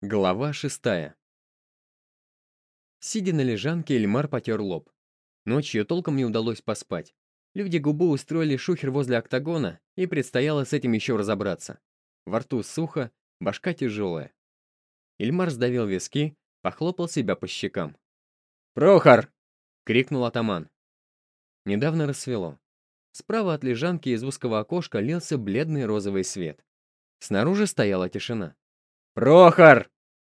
Глава шестая. Сидя на лежанке, Эльмар потер лоб. Ночью толком не удалось поспать. Люди губы устроили шухер возле октагона, и предстояло с этим еще разобраться. Во рту сухо, башка тяжелая. Ильмар сдавил виски, похлопал себя по щекам. «Прохор!» — крикнул атаман. Недавно рассвело. Справа от лежанки из узкого окошка лился бледный розовый свет. Снаружи стояла тишина. «Прохор!»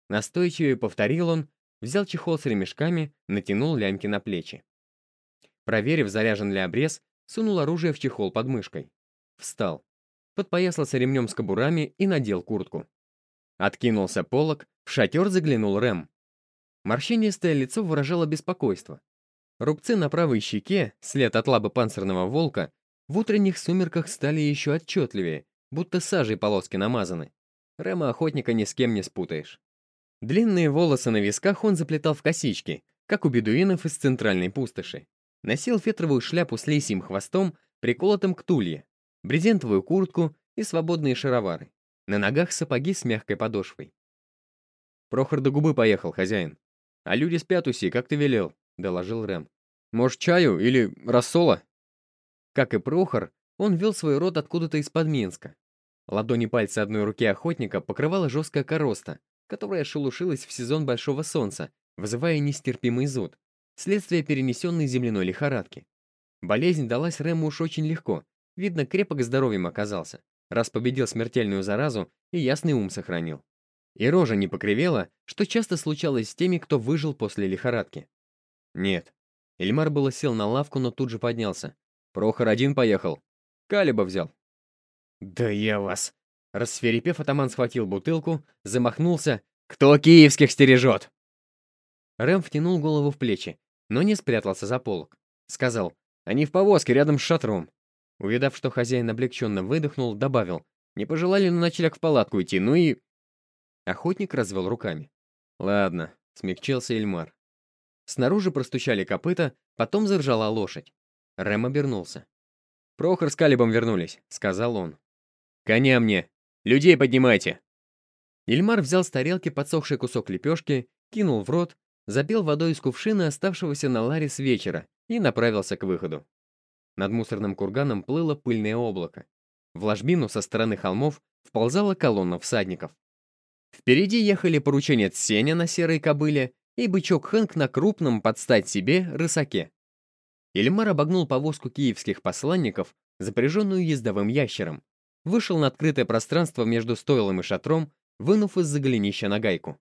Настойчивее повторил он, взял чехол с ремешками, натянул лямки на плечи. Проверив, заряжен ли обрез, сунул оружие в чехол под мышкой. Встал. Подпоясался ремнем с кобурами и надел куртку. Откинулся полог, в шатер заглянул Рэм. Морщинистое лицо выражало беспокойство. Рубцы на правой щеке, след от лабы панцирного волка, в утренних сумерках стали еще отчетливее, будто сажей полоски намазаны. Рэма охотника ни с кем не спутаешь. Длинные волосы на висках он заплетал в косички, как у бедуинов из центральной пустоши. Носил фетровую шляпу с лисьим хвостом, приколотым к тулье, брезентовую куртку и свободные шаровары. На ногах сапоги с мягкой подошвой. «Прохор до губы поехал, хозяин. А люди спят уси, как ты велел», — доложил Рэм. «Может, чаю или рассола?» Как и Прохор, он вел свой род откуда-то из-под Минска, Ладони пальца одной руки охотника покрывала жесткая короста, которая шелушилась в сезон большого солнца, вызывая нестерпимый зуд, следствие перенесенной земляной лихорадки. Болезнь далась Рэму уж очень легко, видно, крепок здоровьем оказался, раз победил смертельную заразу и ясный ум сохранил. И рожа не покривела, что часто случалось с теми, кто выжил после лихорадки. Нет. Эльмар было сел на лавку, но тут же поднялся. Прохор один поехал. Калиба взял. «Да я вас!» Рассверепев, атаман схватил бутылку, замахнулся. «Кто киевских стережет?» Рэм втянул голову в плечи, но не спрятался за полок. Сказал, «Они в повозке рядом с шатром». Увидав, что хозяин облегченно выдохнул, добавил, «Не пожелали на ночлег в палатку идти, ну и...» Охотник развел руками. «Ладно», — смягчился Эльмар. Снаружи простучали копыта, потом заржала лошадь. Рэм обернулся. «Прохор с Калибом вернулись», — сказал он. «Коня мне! Людей поднимайте!» Ильмар взял с тарелки подсохший кусок лепешки, кинул в рот, запил водой из кувшина, оставшегося на ларе с вечера, и направился к выходу. Над мусорным курганом плыло пыльное облако. В ложбину со стороны холмов вползала колонна всадников. Впереди ехали порученец Сеня на серой кобыле и бычок Хэнк на крупном подстать себе рысаке. Ильмар обогнул повозку киевских посланников, запряженную ездовым ящером, вышел на открытое пространство между стойлом и шатром, вынув из-за голенища нагайку.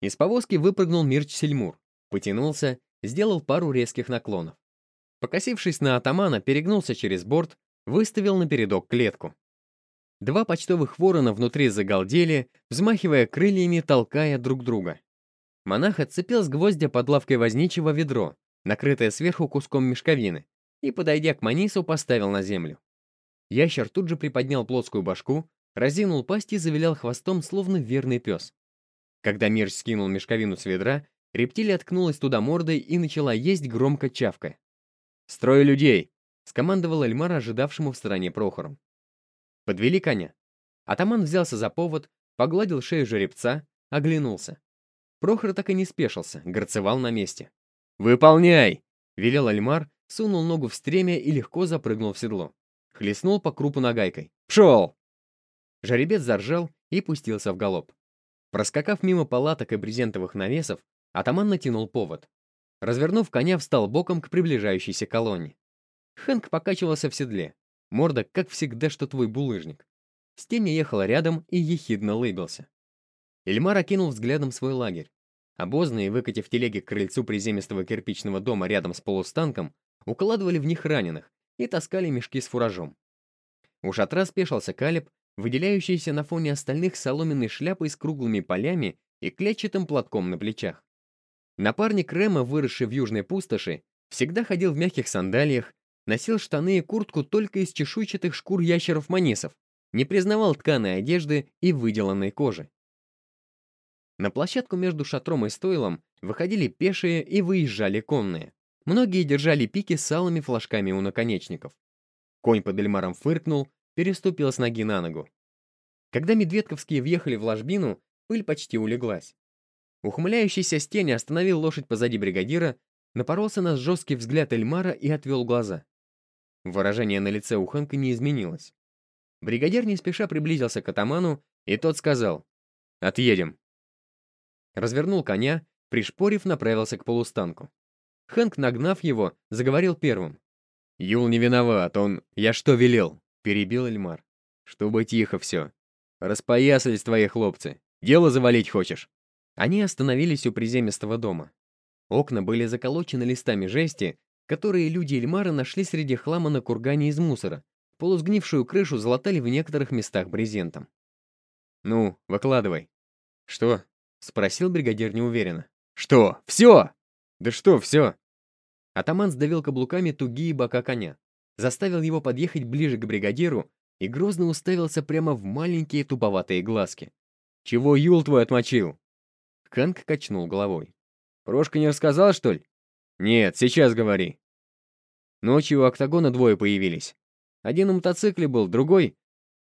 Из повозки выпрыгнул Мирч Сельмур, потянулся, сделал пару резких наклонов. Покосившись на атамана, перегнулся через борт, выставил на передок клетку. Два почтовых ворона внутри загалдели, взмахивая крыльями, толкая друг друга. Монах отцепил с гвоздя под лавкой возничего ведро, накрытое сверху куском мешковины, и, подойдя к Манису, поставил на землю. Ящер тут же приподнял плоскую башку, разинул пасть и завилял хвостом, словно верный пес. Когда Мирч скинул мешковину с ведра, рептилия ткнулась туда мордой и начала есть громко чавкая. «Строй людей!» — скомандовал Эльмар, ожидавшему в стороне Прохором. Подвели коня. Атаман взялся за повод, погладил шею жеребца, оглянулся. Прохор так и не спешился, горцевал на месте. «Выполняй!» — велел Альмар, сунул ногу в стремя и легко запрыгнул в седло. Хлестнул по крупу нагайкой. «Пшел!» Жеребец заржал и пустился в галоп. Проскакав мимо палаток и брезентовых навесов, атаман натянул повод. Развернув коня, встал боком к приближающейся колонне. Хэнк покачивался в седле. Морда, как всегда, что твой булыжник. Стемя ехала рядом и ехидно лыбился. Эльмар окинул взглядом свой лагерь. Обозные, выкатив телеги к крыльцу приземистого кирпичного дома рядом с полустанком, укладывали в них раненых, и таскали мешки с фуражом. У шатра спешился Калиб, выделяющийся на фоне остальных соломенной шляпой с круглыми полями и клетчатым платком на плечах. Напарник Рема, выросший в южной пустоши, всегда ходил в мягких сандалиях, носил штаны и куртку только из чешуйчатых шкур ящеров-манисов, не признавал тканой одежды и выделанной кожи. На площадку между шатром и стойлом выходили пешие и выезжали конные. Многие держали пики с алыми флажками у наконечников. Конь под Эльмаром фыркнул, переступил с ноги на ногу. Когда медведковские въехали в ложбину, Пыль почти улеглась. Ухмыляющийся Стеня остановил лошадь позади бригадира, напоролся на жесткий взгляд Эльмара и отвел глаза. Выражение на лице у Хэнка не изменилось. Бригадир не спеша приблизился к атаману, и тот сказал «Отъедем». Развернул коня, пришпорив, направился к полустанку. Хэнк, нагнав его, заговорил первым. «Юл не виноват, он... Я что велел?» — перебил Эльмар. «Чтобы тихо все. Распоясались твои хлопцы. Дело завалить хочешь?» Они остановились у приземистого дома. Окна были заколочены листами жести, которые люди Эльмара нашли среди хлама на кургане из мусора. Полусгнившую крышу залатали в некоторых местах брезентом. «Ну, выкладывай». «Что?» — спросил бригадир неуверенно. «Что? Все!» «Да что все?» Атаман сдавил каблуками тугие бока коня, заставил его подъехать ближе к бригадиру и грозно уставился прямо в маленькие туповатые глазки. «Чего Юл твой отмочил?» Хэнк качнул головой. «Прошка не рассказал, что ли?» «Нет, сейчас говори». Ночью у октагона двое появились. Один на мотоцикле был, другой...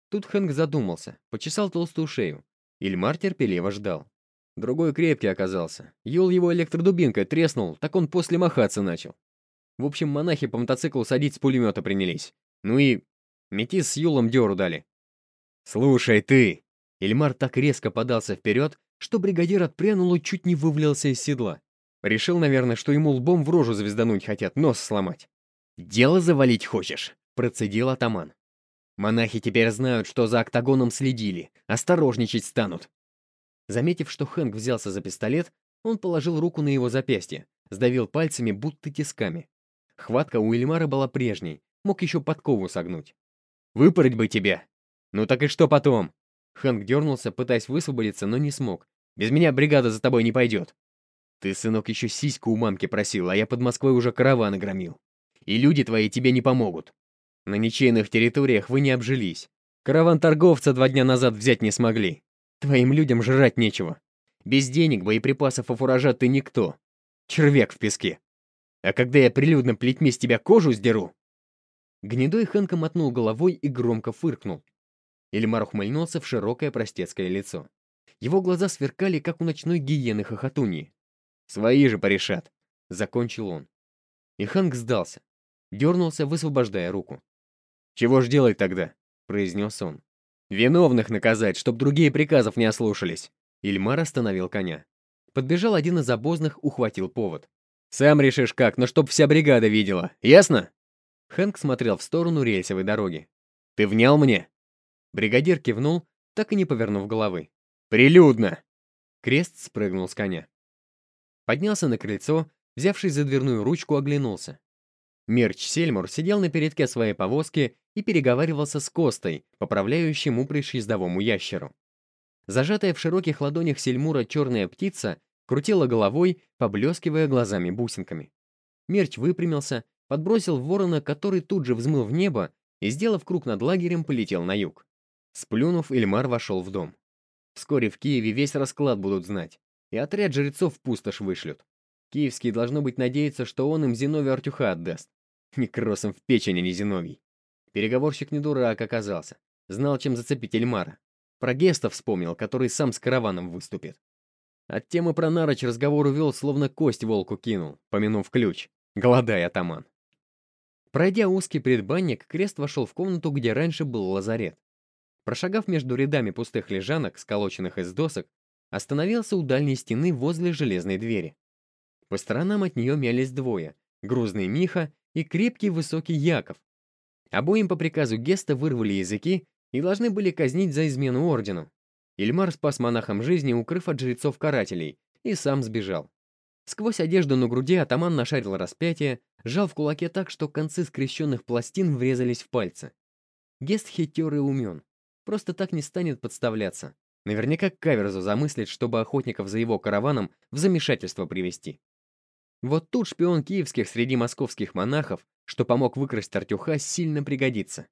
Тут Хэнк задумался, почесал толстую шею. Ильмар терпеливо ждал. Другой крепкий оказался. Юл его электродубинкой треснул, так он после махаться начал. В общем, монахи по мотоциклу садить с пулемета принялись. Ну и... Метис с Юлом дёру дали. «Слушай, ты!» Ильмар так резко подался вперед, что бригадир отпрянул и чуть не вывалился из седла. Решил, наверное, что ему лбом в рожу звездануть хотят, нос сломать. «Дело завалить хочешь?» — процедил атаман. «Монахи теперь знают, что за октагоном следили, осторожничать станут». Заметив, что Хэнк взялся за пистолет, он положил руку на его запястье, сдавил пальцами, будто тисками. Хватка у Эльмара была прежней, мог еще подкову согнуть. «Выпороть бы тебя!» «Ну так и что потом?» Хэнк дернулся, пытаясь высвободиться, но не смог. «Без меня бригада за тобой не пойдет». «Ты, сынок, еще сиську у мамки просил, а я под Москвой уже караваны громил. И люди твои тебе не помогут. На ничейных территориях вы не обжились. Караван торговца два дня назад взять не смогли. Твоим людям жрать нечего. Без денег, боеприпасов и фуража ты никто. Червяк в песке. А когда я прилюдно плетьми с тебя кожу сдеру...» Гнедой Хэнка мотнул головой и громко фыркнул. Ильмар ухмыльнулся в широкое простецкое лицо. Его глаза сверкали, как у ночной гиены хохотуньи. «Свои же порешат!» — закончил он. И Хэнк сдался. Дернулся, высвобождая руку. «Чего ж делать тогда?» — произнес он. «Виновных наказать, чтоб другие приказов не ослушались!» Ильмар остановил коня. Подбежал один из обозных, ухватил повод. «Сам решишь как, но чтоб вся бригада видела, ясно?» Хэнк смотрел в сторону рельсовой дороги. «Ты внял мне?» Бригадир кивнул, так и не повернув головы. «Прилюдно!» Крест спрыгнул с коня. Поднялся на крыльцо, взявшись за дверную ручку, оглянулся. Мерч Сельмур сидел на передке своей повозки и переговаривался с Костой, поправляющим упряжь ездовому ящеру. Зажатая в широких ладонях Сельмура черная птица крутила головой, поблескивая глазами-бусинками. Мерч выпрямился, подбросил ворона, который тут же взмыл в небо и, сделав круг над лагерем, полетел на юг. Сплюнув, Ильмар вошел в дом. Вскоре в Киеве весь расклад будут знать, и отряд жрецов в пустошь вышлют. Киевский должно быть надеяться, что он им Зиновий Артюха отдаст. Некросом в печень, не Зиновий. Переговорщик не дурак оказался. Знал, чем зацепить Эльмара. Про Геста вспомнил, который сам с караваном выступит. От темы про Нарыч разговор увел, словно кость волку кинул, помянув ключ. Голодай, атаман. Пройдя узкий предбанник, Крест вошел в комнату, где раньше был лазарет. Прошагав между рядами пустых лежанок, сколоченных из досок, остановился у дальней стены возле железной двери. По сторонам от нее мялись двое — грузный Миха и крепкий высокий Яков. Обоим по приказу Геста вырвали языки и должны были казнить за измену ордену. Ильмар спас монахам жизни, укрыв от жрецов-карателей, и сам сбежал. Сквозь одежду на груди атаман нашарил распятие, сжал в кулаке так, что концы скрещенных пластин врезались в пальцы. Гест хитер и умен. Просто так не станет подставляться. Наверняка каверзу замыслит, чтобы охотников за его караваном в замешательство привести. Вот тут шпион киевских среди московских монахов, что помог выкрасть Артюха, сильно пригодится.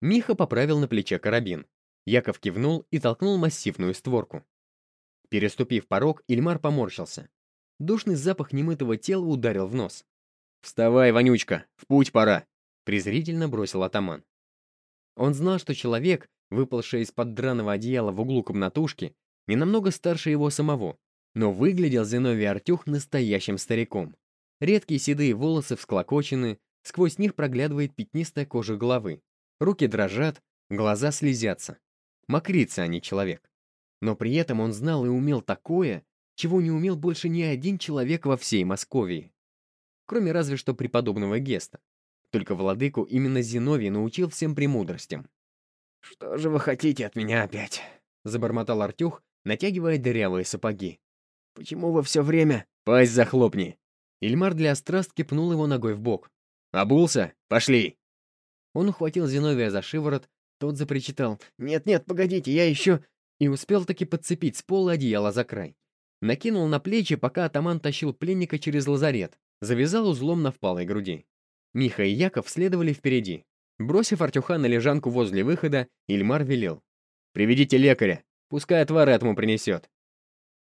Миха поправил на плече карабин. Яков кивнул и толкнул массивную створку. Переступив порог, Ильмар поморщился. Душный запах немытого тела ударил в нос. «Вставай, вонючка, в путь пора!» презрительно бросил атаман. Он знал, что человек, выпалшая из-под драного одеяла в углу комнатушки, не намного старше его самого, но выглядел Зиновий Артюх настоящим стариком. Редкие седые волосы всклокочены, сквозь них проглядывает пятнистая кожа головы. Руки дрожат, глаза слезятся. Мокрится, а не человек. Но при этом он знал и умел такое, чего не умел больше ни один человек во всей Московии. Кроме разве что преподобного Геста. Только владыку именно Зиновий научил всем премудростям. «Что же вы хотите от меня опять?» — забормотал Артюх, натягивая дырявые сапоги. «Почему вы все время...» «Пасть захлопни!» Ильмар для острастки пнул его ногой в бок. «Обулся? Пошли!» Он ухватил Зиновия за шиворот, тот запричитал «Нет-нет, погодите, я еще...» и успел таки подцепить с пола одеяло за край. Накинул на плечи, пока атаман тащил пленника через лазарет, завязал узлом на впалой груди. Миха и Яков следовали впереди. Бросив Артюха на лежанку возле выхода, Ильмар велел. «Приведите лекаря, пускай отвары этому принесет».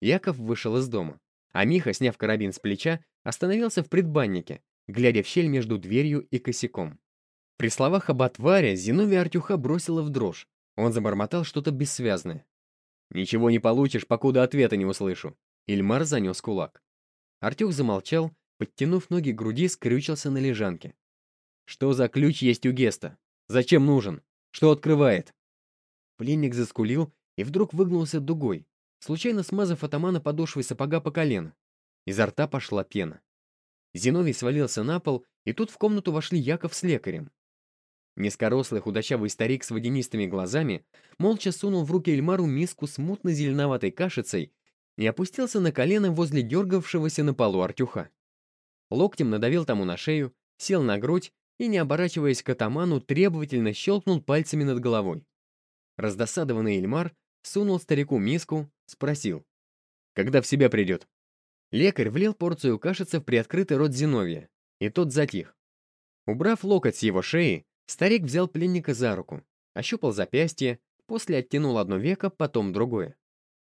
Яков вышел из дома, а Миха, сняв карабин с плеча, остановился в предбаннике, глядя в щель между дверью и косяком. При словах об отваре Зиновия Артюха бросила в дрожь. Он забормотал что-то бессвязное. «Ничего не получишь, покуда ответа не услышу». Ильмар занес кулак. Артюх замолчал, подтянув ноги к груди, скрючился на лежанке. «Что за ключ есть у Геста? Зачем нужен? Что открывает?» Пленник заскулил и вдруг выгнулся дугой, случайно смазав атамана подошвой сапога по колено. Изо рта пошла пена. Зиновий свалился на пол, и тут в комнату вошли Яков с лекарем. Низкорослый худощавый старик с водянистыми глазами молча сунул в руки Эльмару миску с мутно-зеленоватой кашицей и опустился на колено возле дергавшегося на полу Артюха. Локтем надавил тому на шею, сел на грудь и, не оборачиваясь к атаману, требовательно щелкнул пальцами над головой. Раздосадованный Эльмар сунул старику миску, спросил. «Когда в себя придет?» Лекарь влил порцию кашицы в приоткрытый рот Зиновия, и тот затих. Убрав локоть с его шеи, Старик взял пленника за руку, ощупал запястье, после оттянул одно веко, потом другое.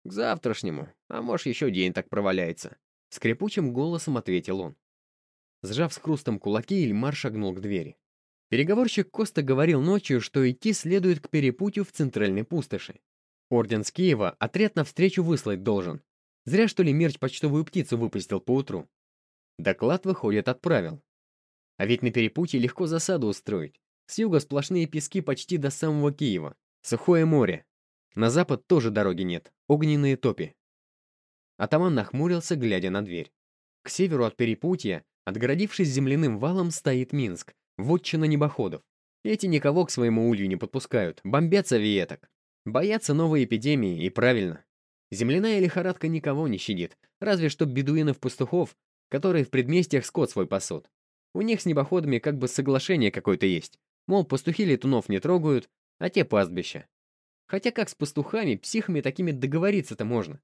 «К завтрашнему, а может, еще день так проваляется», — скрипучим голосом ответил он. Сжав с хрустом кулаки, Ильмар шагнул к двери. Переговорщик Коста говорил ночью, что идти следует к перепутью в центральной пустоши. Орден с Киева отряд навстречу выслать должен. Зря, что ли, мерч почтовую птицу выпустил поутру. Доклад, выходит, отправил. А ведь на перепутье легко засаду устроить. С юга сплошные пески почти до самого Киева. Сухое море. На запад тоже дороги нет. Огненные топи. Атаман нахмурился, глядя на дверь. К северу от перепутья, отгородившись земляным валом, стоит Минск, вотчина небоходов. Эти никого к своему улью не подпускают, бомбятся виеток. Боятся новой эпидемии, и правильно. Земляная лихорадка никого не щадит, разве что бедуинов-пастухов, которые в предместьях скот свой пасут. У них с небоходами как бы соглашение какое-то есть. Мол, пастухи летунов не трогают, а те пастбища. Хотя как с пастухами, психами такими договориться-то можно?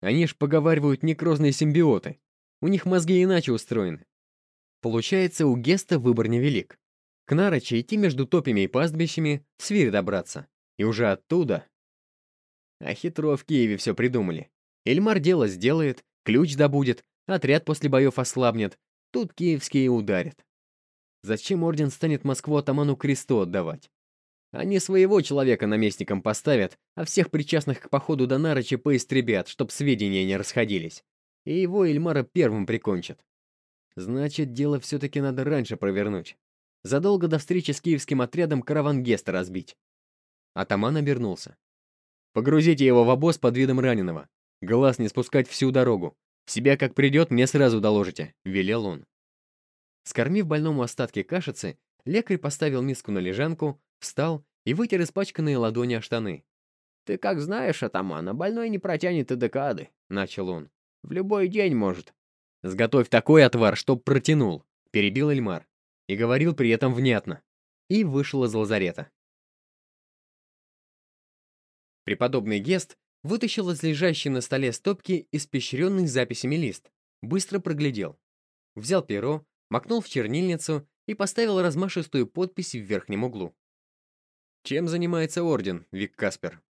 Они ж поговаривают некрозные симбиоты. У них мозги иначе устроены. Получается, у Геста выбор невелик. К Нарочи идти между топями и пастбищами, Свирь добраться. И уже оттуда... А хитро в Киеве все придумали. Эльмар дело сделает, ключ добудет, отряд после боев ослабнет. Тут киевские ударят. Зачем орден станет Москву атаману Кресту отдавать? Они своего человека наместником поставят, а всех причастных к походу до Нарочи поистребят, чтоб сведения не расходились. И его Эльмара первым прикончат. Значит, дело все-таки надо раньше провернуть. Задолго до встречи с киевским отрядом караван Геста разбить. Атаман обернулся. «Погрузите его в обоз под видом раненого. Глаз не спускать всю дорогу. Себя как придет, мне сразу доложите», — велел он. Скормив больному остатки кашицы, лекарь поставил миску на лежанку, встал и вытер испачканные ладони о штаны. «Ты как знаешь, атамана, больной не протянет и декады», — начал он. «В любой день может». «Сготовь такой отвар, чтоб протянул», — перебил Эльмар. И говорил при этом внятно. И вышел из лазарета. Преподобный Гест вытащил из лежащей на столе стопки испещренный записями лист, быстро проглядел. Взял перо, макнул в чернильницу и поставил размашистую подпись в верхнем углу. Чем занимается Орден, Вик Каспер?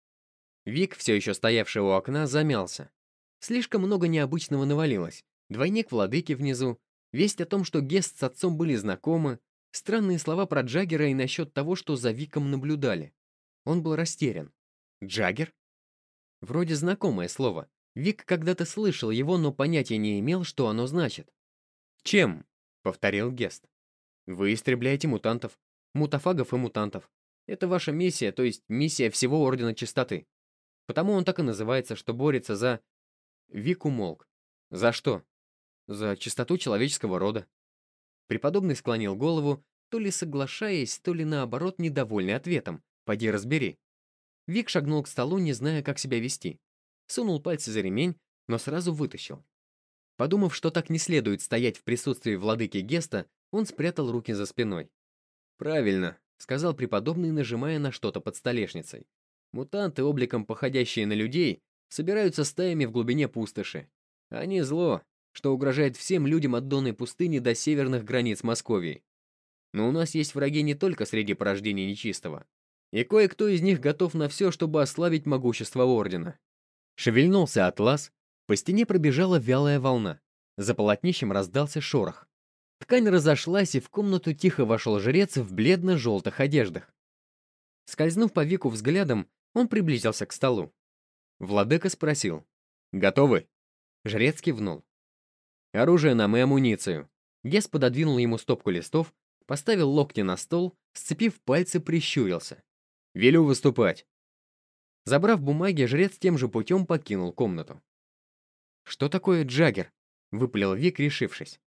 Вик, все еще стоявший у окна, замялся. Слишком много необычного навалилось. Двойник владыки внизу, весть о том, что Гест с отцом были знакомы, странные слова про Джаггера и насчет того, что за Виком наблюдали. Он был растерян. Джаггер? Вроде знакомое слово. Вик когда-то слышал его, но понятия не имел, что оно значит. «Чем?» — повторил Гест. «Вы истребляете мутантов, мутафагов и мутантов. Это ваша миссия, то есть миссия всего Ордена Чистоты. Потому он так и называется, что борется за...» Вик умолк. «За что?» «За чистоту человеческого рода». Преподобный склонил голову, то ли соглашаясь, то ли наоборот недовольный ответом. Пойди разбери. Вик шагнул к столу, не зная, как себя вести. Сунул пальцы за ремень, но сразу вытащил. Подумав, что так не следует стоять в присутствии владыки Геста, он спрятал руки за спиной. «Правильно», — сказал преподобный, нажимая на что-то под столешницей. «Мутанты, обликом походящие на людей, собираются стаями в глубине пустоши. Они зло, что угрожает всем людям от Донной пустыни до северных границ Московии. Но у нас есть враги не только среди порождений нечистого. И кое-кто из них готов на все, чтобы ослабить могущество Ордена. Шевельнулся атлас, по стене пробежала вялая волна. За полотнищем раздался шорох. Ткань разошлась, и в комнату тихо вошел жрец в бледно-желтых одеждах. Скользнув по Вику взглядом, он приблизился к столу. Владыка спросил. «Готовы?» Жрец кивнул. «Оружие нам и амуницию». Гес пододвинул ему стопку листов, поставил локти на стол, сцепив пальцы, прищурился. «Велю выступать». Забрав бумаги, жрец тем же путем покинул комнату. «Что такое Джаггер?» — выпалил Вик, решившись.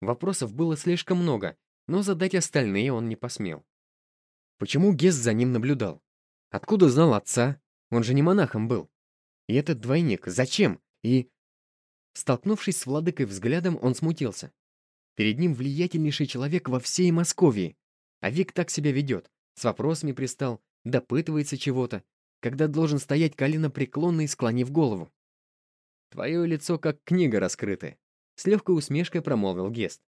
Вопросов было слишком много, но задать остальные он не посмел. Почему Гес за ним наблюдал? Откуда знал отца? Он же не монахом был. И этот двойник, зачем? И... Столкнувшись с владыкой взглядом, он смутился. Перед ним влиятельнейший человек во всей Московии. А Вик так себя ведет, с вопросами пристал, допытывается чего-то, когда должен стоять колено преклонный, склонив голову. «Твое лицо как книга раскрытая», — с легкой усмешкой промолвил Гест.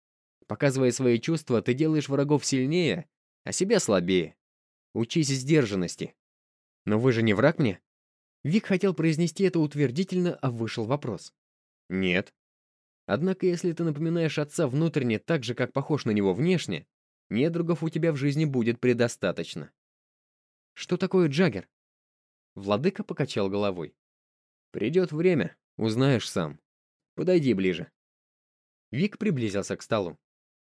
«Показывая свои чувства, ты делаешь врагов сильнее, а себя слабее. Учись сдержанности. Но вы же не враг мне?» Вик хотел произнести это утвердительно, а вышел вопрос. «Нет». Однако, если ты напоминаешь отца внутренне так же, как похож на него внешне, недругов у тебя в жизни будет предостаточно. Что такое Джаггер? Владыка покачал головой. «Придет время, узнаешь сам. Подойди ближе». Вик приблизился к столу.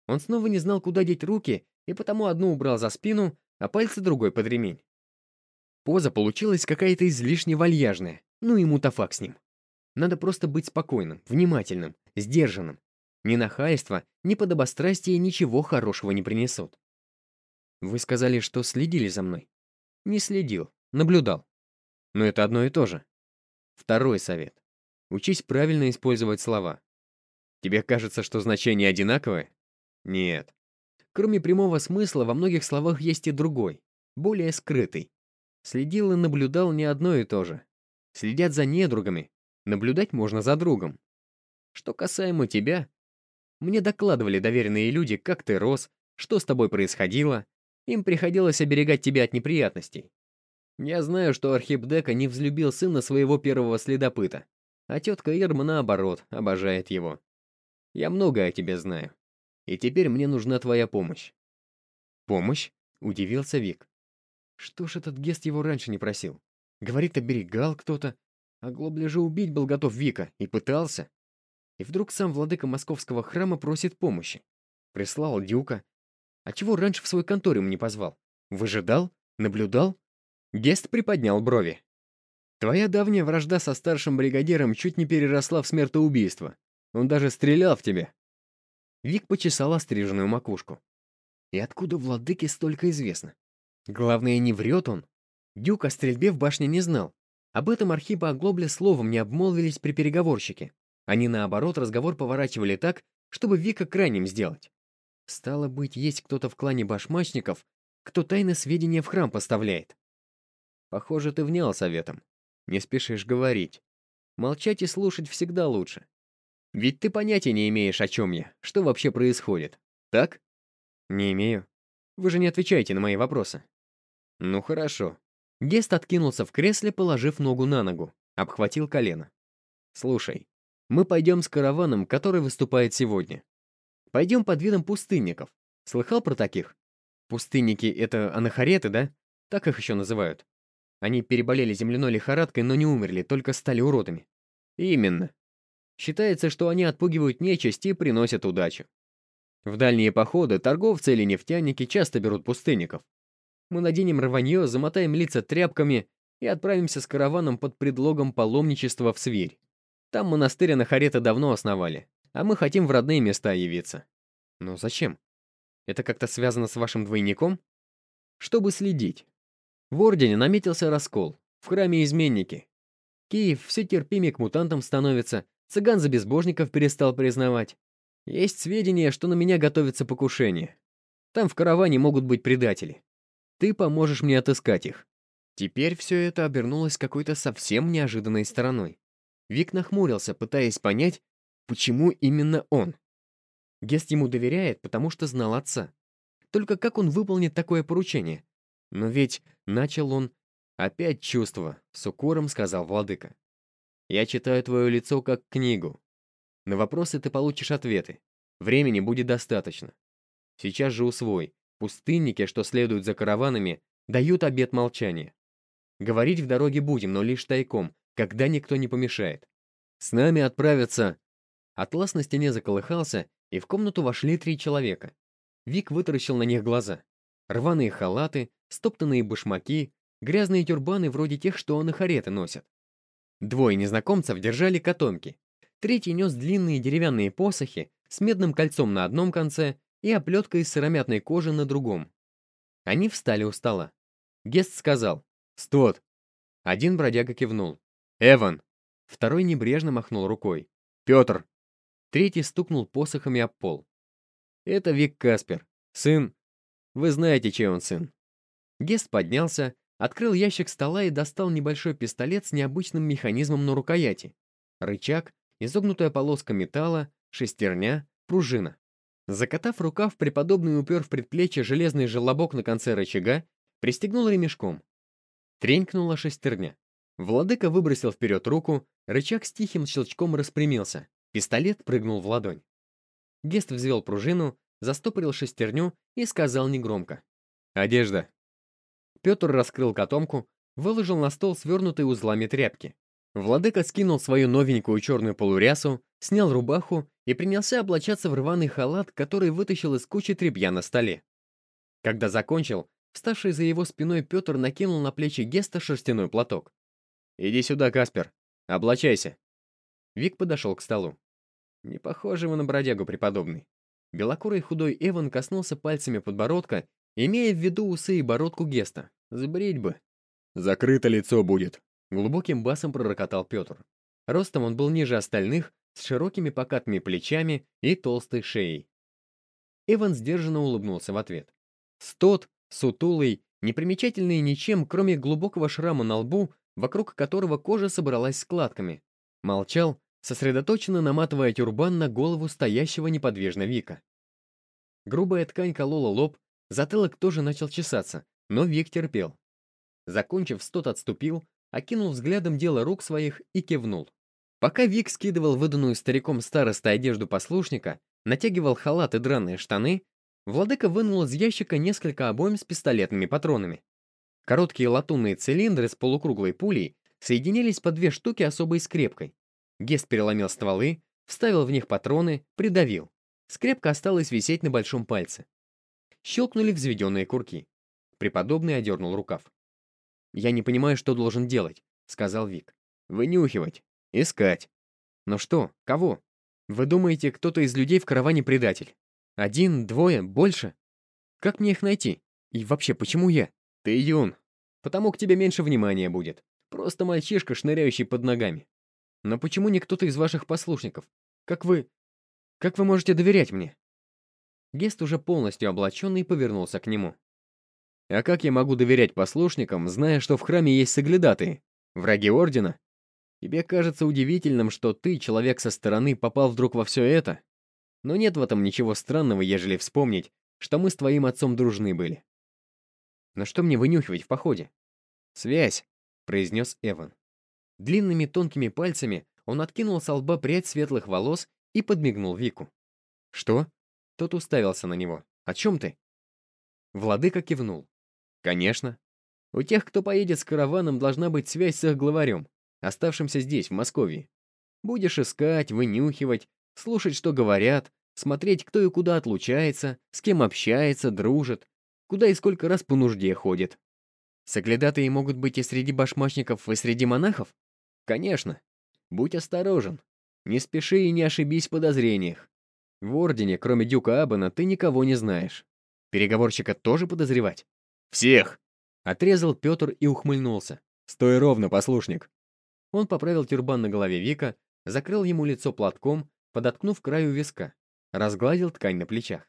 Он снова не знал, куда деть руки, и потому одну убрал за спину, а пальцы другой под ремень. Поза получилась какая-то излишне вальяжная, ну и мутафак с ним. Надо просто быть спокойным, внимательным, сдержанным. Ни нахальство, ни подобострастие ничего хорошего не принесут. Вы сказали, что следили за мной. Не следил, наблюдал. Но это одно и то же. Второй совет. Учись правильно использовать слова. Тебе кажется, что значения одинаковые? Нет. Кроме прямого смысла, во многих словах есть и другой, более скрытый. Следил и наблюдал не одно и то же. Следят за недругами. Наблюдать можно за другом. Что касаемо тебя, мне докладывали доверенные люди, как ты рос, что с тобой происходило. Им приходилось оберегать тебя от неприятностей. Я знаю, что Архипдека не взлюбил сына своего первого следопыта, а тетка Ирма, наоборот, обожает его. Я многое о тебе знаю, и теперь мне нужна твоя помощь». «Помощь?» — удивился Вик. «Что ж этот Гест его раньше не просил? Говорит, оберегал кто-то, а Глобля же убить был готов Вика, и пытался. И вдруг сам владыка московского храма просит помощи. Прислал Дюка. А чего раньше в свой конториум не позвал? Выжидал? Наблюдал? Гест приподнял брови. «Твоя давняя вражда со старшим бригадиром чуть не переросла в смертоубийство. Он даже стрелял в тебя». Вик почесал остриженную макушку. «И откуда владыке столько известно? Главное, не врет он. Дюк о стрельбе в башне не знал. Об этом Архипа Оглобля словом не обмолвились при переговорщике. Они, наоборот, разговор поворачивали так, чтобы Вика крайним сделать. Стало быть, есть кто-то в клане башмачников, кто тайны сведения в храм поставляет. Похоже, ты внял советом. Не спешишь говорить. Молчать и слушать всегда лучше. Ведь ты понятия не имеешь, о чем я, что вообще происходит. Так? Не имею. Вы же не отвечаете на мои вопросы. Ну хорошо. Гест откинулся в кресле, положив ногу на ногу, обхватил колено. Слушай, мы пойдем с караваном, который выступает сегодня. Пойдем под видом пустынников. Слыхал про таких? Пустынники — это анахареты, да? Так их еще называют. Они переболели земляной лихорадкой, но не умерли, только стали уродами. Именно. Считается, что они отпугивают нечисть и приносят удачу. В дальние походы торговцы или нефтяники часто берут пустынников. Мы наденем рванье, замотаем лица тряпками и отправимся с караваном под предлогом паломничества в Свирь. Там монастырь Анахарета давно основали, а мы хотим в родные места явиться. Но зачем? Это как-то связано с вашим двойником? Чтобы следить. В Ордене наметился раскол, в храме изменники. Киев все терпимее к мутантам становится, цыган за безбожников перестал признавать. Есть сведения, что на меня готовится покушение. Там в караване могут быть предатели. Ты поможешь мне отыскать их. Теперь все это обернулось какой-то совсем неожиданной стороной. Вик нахмурился, пытаясь понять, почему именно он. Гест ему доверяет, потому что знал отца. Только как он выполнит такое поручение? Но ведь начал он... Опять чувство, с укором сказал владыка. Я читаю твое лицо как книгу. На вопросы ты получишь ответы. Времени будет достаточно. Сейчас же усвой. Пустынники, что следуют за караванами, дают обет молчания. Говорить в дороге будем, но лишь тайком, когда никто не помешает. С нами отправятся...» Атлас на стене заколыхался, и в комнату вошли три человека. Вик вытаращил на них глаза. Рваные халаты, стоптанные башмаки, грязные тюрбаны вроде тех, что он и хареты носят. Двое незнакомцев держали котомки. Третий нес длинные деревянные посохи с медным кольцом на одном конце и оплеткой из сыромятной кожи на другом. Они встали у стола. Гест сказал «Стот!» Один бродяга кивнул. «Эван!» Второй небрежно махнул рукой. «Петр!» Третий стукнул посохами об пол. «Это Вик Каспер. Сын. Вы знаете, чей он сын». Гест поднялся, открыл ящик стола и достал небольшой пистолет с необычным механизмом на рукояти. Рычаг, изогнутая полоска металла, шестерня, пружина. Закатав рукав, преподобный упер в предплечье железный желобок на конце рычага, пристегнул ремешком. Тренькнула шестерня. Владыка выбросил вперед руку, рычаг с тихим щелчком распрямился. Пистолет прыгнул в ладонь. Гест взвел пружину, застопорил шестерню и сказал негромко. «Одежда». Петр раскрыл котомку, выложил на стол свернутые узлами тряпки. Владыка скинул свою новенькую черную полурясу, снял рубаху и принялся облачаться в рваный халат, который вытащил из кучи тряпья на столе. Когда закончил, вставший за его спиной Петр накинул на плечи Геста шерстяной платок. «Иди сюда, Каспер. Облачайся». Вик подошел к столу. «Не похоже вы на бродягу, преподобный». Белокурый худой Эван коснулся пальцами подбородка, имея в виду усы и бородку Геста. Сбрить бы. «Закрыто лицо будет», — глубоким басом пророкотал Петр. Ростом он был ниже остальных, с широкими покатыми плечами и толстой шеей. Эван сдержанно улыбнулся в ответ. Стот, сутулый, непримечательный ничем, кроме глубокого шрама на лбу, вокруг которого кожа собралась складками. Молчал, сосредоточенно наматывая тюрбан на голову стоящего неподвижно Вика. Грубая ткань колола лоб, затылок тоже начал чесаться, но Вик терпел. Закончив, Стот отступил, окинул взглядом дело рук своих и кивнул. Пока Вик скидывал выданную стариком старостой одежду послушника, натягивал халат и драные штаны, владыка вынул из ящика несколько обоим с пистолетными патронами. Короткие латунные цилиндры с полукруглой пулей соединились по две штуки особой скрепкой. Гест переломил стволы, вставил в них патроны, придавил. Скрепка осталась висеть на большом пальце. Щелкнули взведенные курки. Преподобный одернул рукав. «Я не понимаю, что должен делать», — сказал Вик. «Вынюхивать. Искать. Но что? Кого? Вы думаете, кто-то из людей в караване предатель? Один, двое, больше? Как мне их найти? И вообще, почему я?» «Ты юн, потому к тебе меньше внимания будет. Просто мальчишка, шныряющий под ногами. Но почему не кто-то из ваших послушников? Как вы... Как вы можете доверять мне?» Гест, уже полностью облаченный, повернулся к нему. «А как я могу доверять послушникам, зная, что в храме есть соглядатые? Враги Ордена? Тебе кажется удивительным, что ты, человек со стороны, попал вдруг во все это? Но нет в этом ничего странного, ежели вспомнить, что мы с твоим отцом дружны были. Но что мне вынюхивать в походе? Связь, произнес Эван. Длинными тонкими пальцами он откинул с лба прядь светлых волос и подмигнул Вику. Что? Тот уставился на него. О чем ты? Владыка кивнул. Конечно. У тех, кто поедет с караваном, должна быть связь с их главарем, оставшимся здесь, в Москве. Будешь искать, вынюхивать, слушать, что говорят, смотреть, кто и куда отлучается, с кем общается, дружит, куда и сколько раз по нужде ходит. Соглядатые могут быть и среди башмачников, и среди монахов? Конечно. Будь осторожен. Не спеши и не ошибись в подозрениях. В Ордене, кроме Дюка Абана, ты никого не знаешь. Переговорщика тоже подозревать? Всех! Отрезал Петр и ухмыльнулся. Стой ровно, послушник. Он поправил тюрбан на голове Вика, закрыл ему лицо платком, подоткнув краю виска, разгладил ткань на плечах.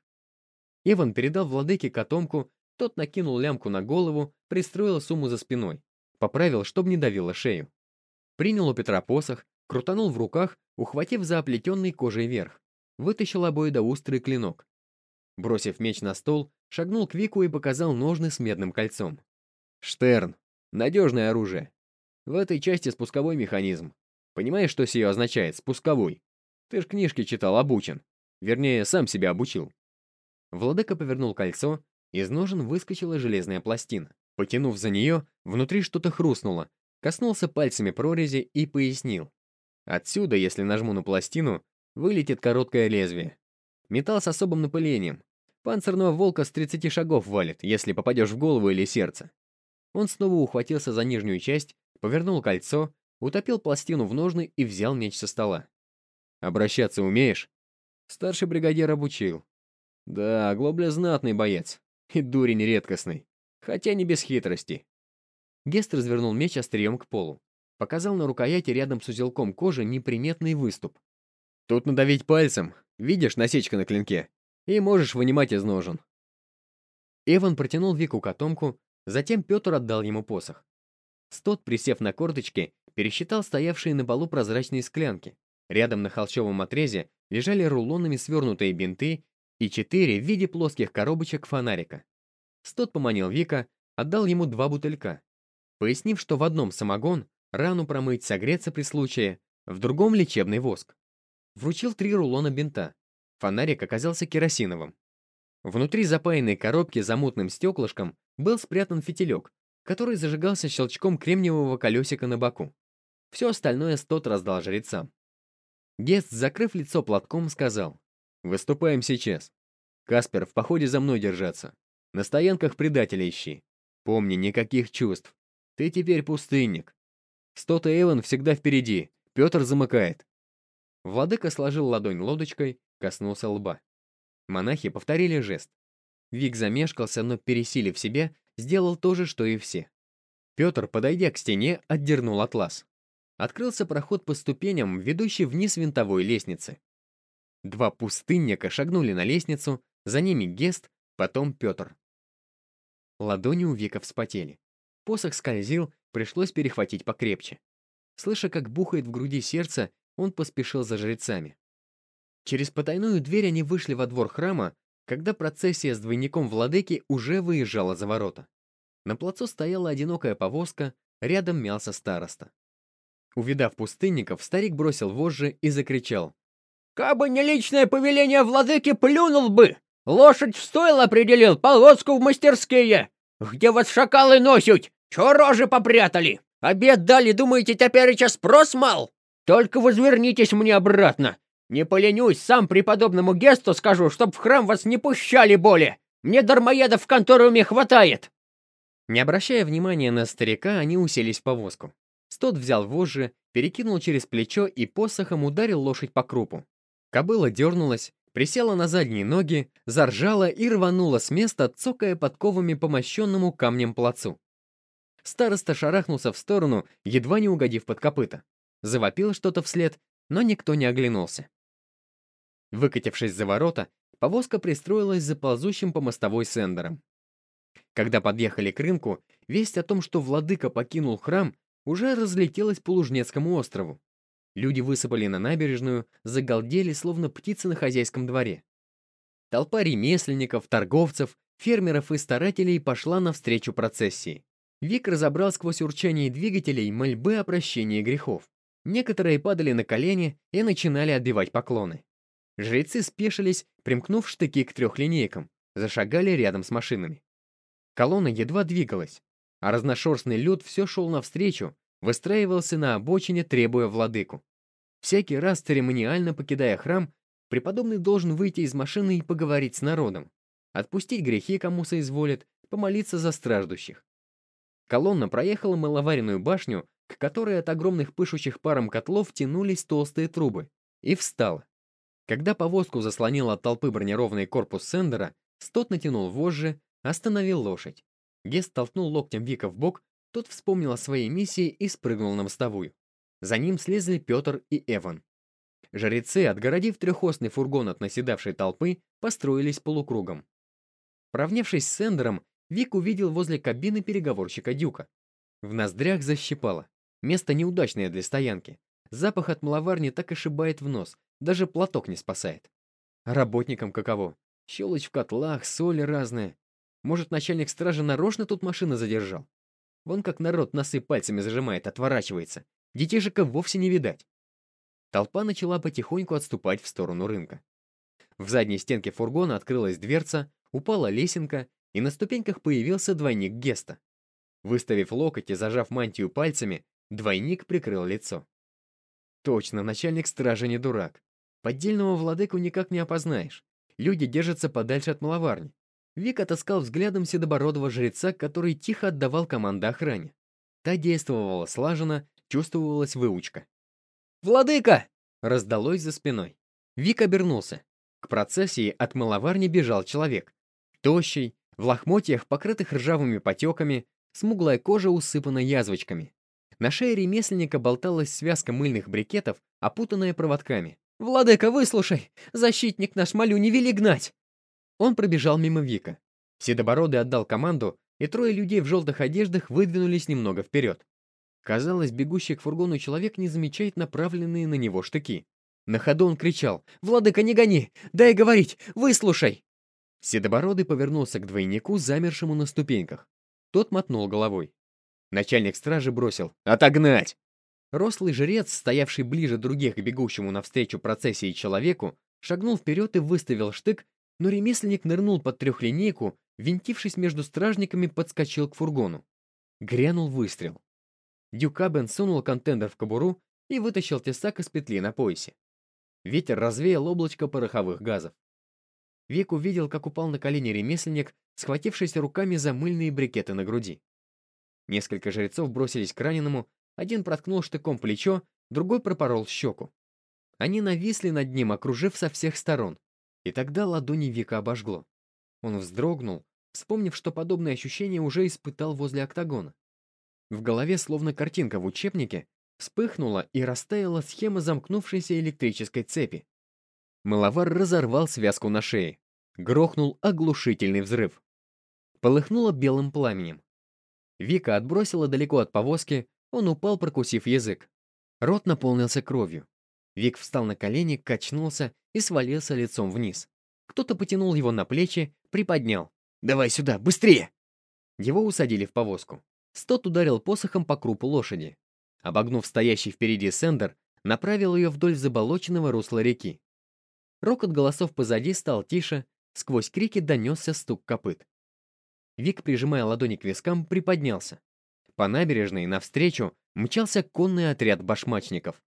Иван передал владыке котомку, тот накинул лямку на голову, пристроил сумму за спиной, поправил, чтобы не давило шею. Принял у Петра посох, крутанул в руках, ухватив за оплетенный кожей верх. Вытащил обоидоострый клинок. Бросив меч на стол, шагнул к Вику и показал ножны с медным кольцом. «Штерн. Надежное оружие. В этой части спусковой механизм. Понимаешь, что сие означает? Спусковой. Ты ж книжки читал, обучен. Вернее, сам себя обучил». Владыка повернул кольцо, из ножен выскочила железная пластина. Потянув за нее, внутри что-то хрустнуло, коснулся пальцами прорези и пояснил. Отсюда, если нажму на пластину, вылетит короткое лезвие. Металл с особым напылением. Панцирного волка с 30 шагов валит, если попадешь в голову или сердце. Он снова ухватился за нижнюю часть, повернул кольцо, утопил пластину в ножны и взял меч со стола. «Обращаться умеешь?» Старший бригадир обучил. «Да, Глобля знатный боец. И дурень редкостный. Хотя не без хитрости». Гест развернул меч острием к полу. Показал на рукояти рядом с узелком кожи неприметный выступ. Тут надавить пальцем, видишь насечка на клинке, и можешь вынимать из ножен. Эван протянул Вику котомку, затем Петр отдал ему посох. Стот, присев на корточки, пересчитал стоявшие на полу прозрачные склянки. Рядом на холщовом отрезе лежали рулонами свернутые бинты и четыре в виде плоских коробочек фонарика. Стот поманил Вика, отдал ему два бутылька, пояснив, что в одном самогон, рану промыть, согреться при случае, в другом лечебный воск. Вручил три рулона бинта. Фонарик оказался керосиновым. Внутри запаянной коробки за мутным стеклышком был спрятан фитилек, который зажигался щелчком кремниевого колесика на боку. Все остальное Стот раздал жрецам. Гест, закрыв лицо платком, сказал, «Выступаем сейчас. Каспер, в походе за мной держаться. На стоянках предателя ищи. Помни, никаких чувств. Ты теперь пустынник. Стот и Эван всегда впереди, Петр замыкает». Владыка сложил ладонь лодочкой, коснулся лба. Монахи повторили жест. Вик замешкался, но, пересилив себя, сделал то же, что и все. Петр, подойдя к стене, отдернул атлас. Открылся проход по ступеням, ведущий вниз винтовой лестницы. Два пустынника шагнули на лестницу, за ними Гест, потом Петр. Ладони у Вика вспотели. Посох скользил, пришлось перехватить покрепче. Слыша, как бухает в груди сердце, он поспешил за жрецами. Через потайную дверь они вышли во двор храма, когда процессия с двойником владыки уже выезжала за ворота. На плацу стояла одинокая повозка, рядом мялся староста. Увидав пустынников, старик бросил вожжи и закричал. «Кабы не личное повеление владыки, плюнул бы! Лошадь в стойло определил, повозку в мастерские! Где вас шакалы носят? Чё рожи попрятали? Обед дали, думаете, теперь спрос мал? Только возвернитесь мне обратно! Не поленюсь, сам преподобному Гесту скажу, чтоб в храм вас не пущали более! Мне дармоедов в конторуме хватает!» Не обращая внимания на старика, они уселись в повозку. Стот взял вожжи, перекинул через плечо и посохом ударил лошадь по крупу. Кобыла дернулась, присела на задние ноги, заржала и рванула с места, цокая подковами по мощенному камнем плацу. Староста шарахнулся в сторону, едва не угодив под копыта. Завопил что-то вслед, но никто не оглянулся. Выкатившись за ворота, повозка пристроилась за ползущим по мостовой сендером. Когда подъехали к рынку, весть о том, что владыка покинул храм, уже разлетелась по Лужнецкому острову. Люди высыпали на набережную, загалдели, словно птицы на хозяйском дворе. Толпа ремесленников, торговцев, фермеров и старателей пошла навстречу процессии. Вик разобрал сквозь урчание двигателей мольбы о прощении грехов. Некоторые падали на колени и начинали отбивать поклоны. Жрецы спешились, примкнув штыки к трехлинейкам, зашагали рядом с машинами. Колонна едва двигалась, а разношерстный люд все шел навстречу, выстраивался на обочине, требуя владыку. Всякий раз, церемониально покидая храм, преподобный должен выйти из машины и поговорить с народом, отпустить грехи, кому соизволит, помолиться за страждущих. Колонна проехала маловаренную башню, к которой от огромных пышущих паром котлов тянулись толстые трубы, и встала. Когда повозку заслонил от толпы бронированный корпус Сендера, Стот натянул вожжи, остановил лошадь. Гест толкнул локтем Вика в бок, тот вспомнил о своей миссии и спрыгнул на мостовую. За ним слезли Петр и Эван. Жрецы, отгородив трехосный фургон от наседавшей толпы, построились полукругом. Провневшись с Сендером, Вик увидел возле кабины переговорщика Дюка. В ноздрях защипало. Место неудачное для стоянки. Запах от маловарни так и шибает в нос, даже платок не спасает. Работникам каково? Щелочь в котлах, соли разные. Может, начальник стражи нарочно тут машины задержал? Вон как народ носы пальцами зажимает, отворачивается. Детишека вовсе не видать. Толпа начала потихоньку отступать в сторону рынка. В задней стенке фургона открылась дверца, упала лесенка, и на ступеньках появился двойник Геста. Выставив локоть и зажав мантию пальцами, двойник прикрыл лицо. Точно, начальник стражи не дурак. Поддельного владыку никак не опознаешь. Люди держатся подальше от маловарни. Вик отыскал взглядом седобородого жреца, который тихо отдавал команды охране. Та действовала слаженно, чувствовалась выучка. «Владыка!» — раздалось за спиной. Вик обернулся. К процессии от маловарни бежал человек. Тощий, в лохмотьях, покрытых ржавыми потеками, смуглая кожа усыпана язвочками. На шее ремесленника болталась связка мыльных брикетов, опутанная проводками. «Владыка, выслушай! Защитник наш, молю, не вели гнать!» Он пробежал мимо Вика. Седобородый отдал команду, и трое людей в желтых одеждах выдвинулись немного вперед. Казалось, бегущий к фургону человек не замечает направленные на него штыки. На ходу он кричал «Владыка, не гони! Дай говорить! Выслушай!» Седобородый повернулся к двойнику, замершему на ступеньках. Тот мотнул головой. Начальник стражи бросил «Отогнать!». Рослый жрец, стоявший ближе других к бегущему навстречу процессии человеку, шагнул вперед и выставил штык, но ремесленник нырнул под трехлинейку, винтившись между стражниками, подскочил к фургону. Грянул выстрел. Дюкабен сунул контендер в кобуру и вытащил тесак из петли на поясе. Ветер развеял облачко пороховых газов. Вик увидел, как упал на колени ремесленник, схватившийся руками за мыльные брикеты на груди. Несколько жрецов бросились к раненому, один проткнул штыком плечо, другой пропорол щеку. Они нависли над ним, окружив со всех сторон. И тогда ладони Вика обожгло. Он вздрогнул, вспомнив, что подобное ощущение уже испытал возле октагона. В голове, словно картинка в учебнике, вспыхнула и растаяла схема замкнувшейся электрической цепи. Маловар разорвал связку на шее. Грохнул оглушительный взрыв. Полыхнуло белым пламенем. Вика отбросила далеко от повозки, он упал, прокусив язык. Рот наполнился кровью. Вик встал на колени, качнулся и свалился лицом вниз. Кто-то потянул его на плечи, приподнял. «Давай сюда, быстрее!» Его усадили в повозку. Стот ударил посохом по крупу лошади. Обогнув стоящий впереди Сендер, направил ее вдоль заболоченного русла реки. Рокот голосов позади стал тише, сквозь крики донесся стук копыт. Вик, прижимая ладони к вискам, приподнялся. По набережной навстречу мчался конный отряд башмачников.